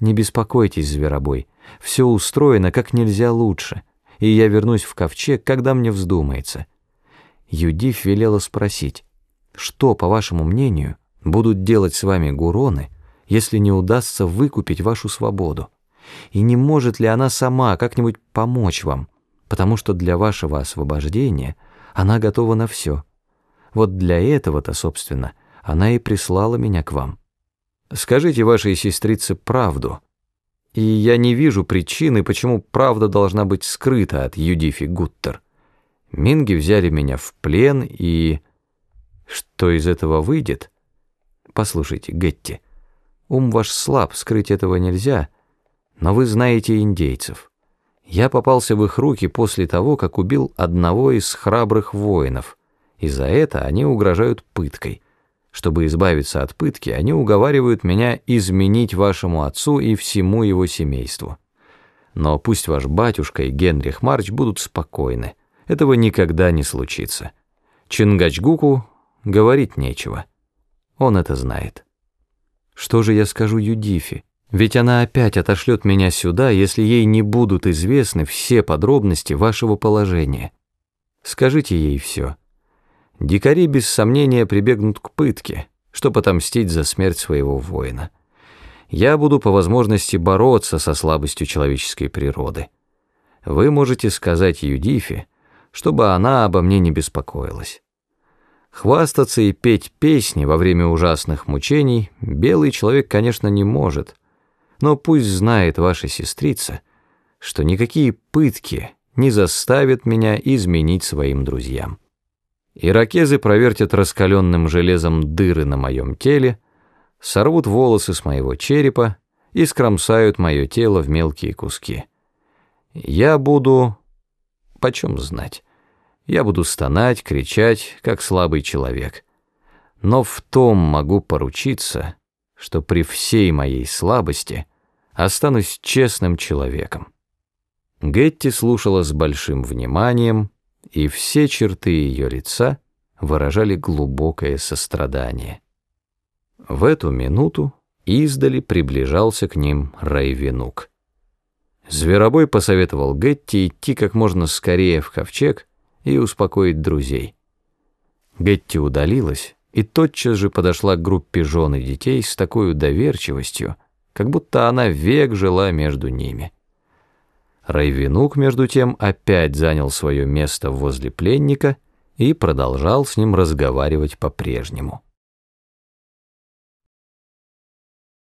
Не беспокойтесь, зверобой, все устроено как нельзя лучше, и я вернусь в ковчег, когда мне вздумается. Юдив велела спросить, что, по вашему мнению, будут делать с вами гуроны, если не удастся выкупить вашу свободу? И не может ли она сама как-нибудь помочь вам, потому что для вашего освобождения она готова на все? Вот для этого-то, собственно, она и прислала меня к вам. Скажите вашей сестрице правду. И я не вижу причины, почему правда должна быть скрыта от Юдифи Гуттер. Минги взяли меня в плен, и... Что из этого выйдет? Послушайте, Гетти, ум ваш слаб, скрыть этого нельзя, но вы знаете индейцев. Я попался в их руки после того, как убил одного из храбрых воинов, и за это они угрожают пыткой — чтобы избавиться от пытки, они уговаривают меня изменить вашему отцу и всему его семейству. Но пусть ваш батюшка и Генрих Марч будут спокойны. Этого никогда не случится. Чингачгуку говорить нечего. Он это знает. Что же я скажу Юдифи? Ведь она опять отошлет меня сюда, если ей не будут известны все подробности вашего положения. Скажите ей все. Дикари без сомнения прибегнут к пытке, чтобы отомстить за смерть своего воина. Я буду по возможности бороться со слабостью человеческой природы. Вы можете сказать Юдифе, чтобы она обо мне не беспокоилась. Хвастаться и петь песни во время ужасных мучений белый человек, конечно, не может, но пусть знает ваша сестрица, что никакие пытки не заставят меня изменить своим друзьям. Иракезы провертят раскаленным железом дыры на моем теле, сорвут волосы с моего черепа и скромсают мое тело в мелкие куски. Я буду... почем знать? Я буду стонать, кричать, как слабый человек. Но в том могу поручиться, что при всей моей слабости останусь честным человеком. Гетти слушала с большим вниманием, и все черты ее лица выражали глубокое сострадание. В эту минуту издали приближался к ним Райвенук. Зверобой посоветовал Гетти идти как можно скорее в ковчег и успокоить друзей. Гетти удалилась и тотчас же подошла к группе жен и детей с такой доверчивостью, как будто она век жила между ними. Райвенук, между тем, опять занял свое место возле пленника и продолжал с ним разговаривать по-прежнему.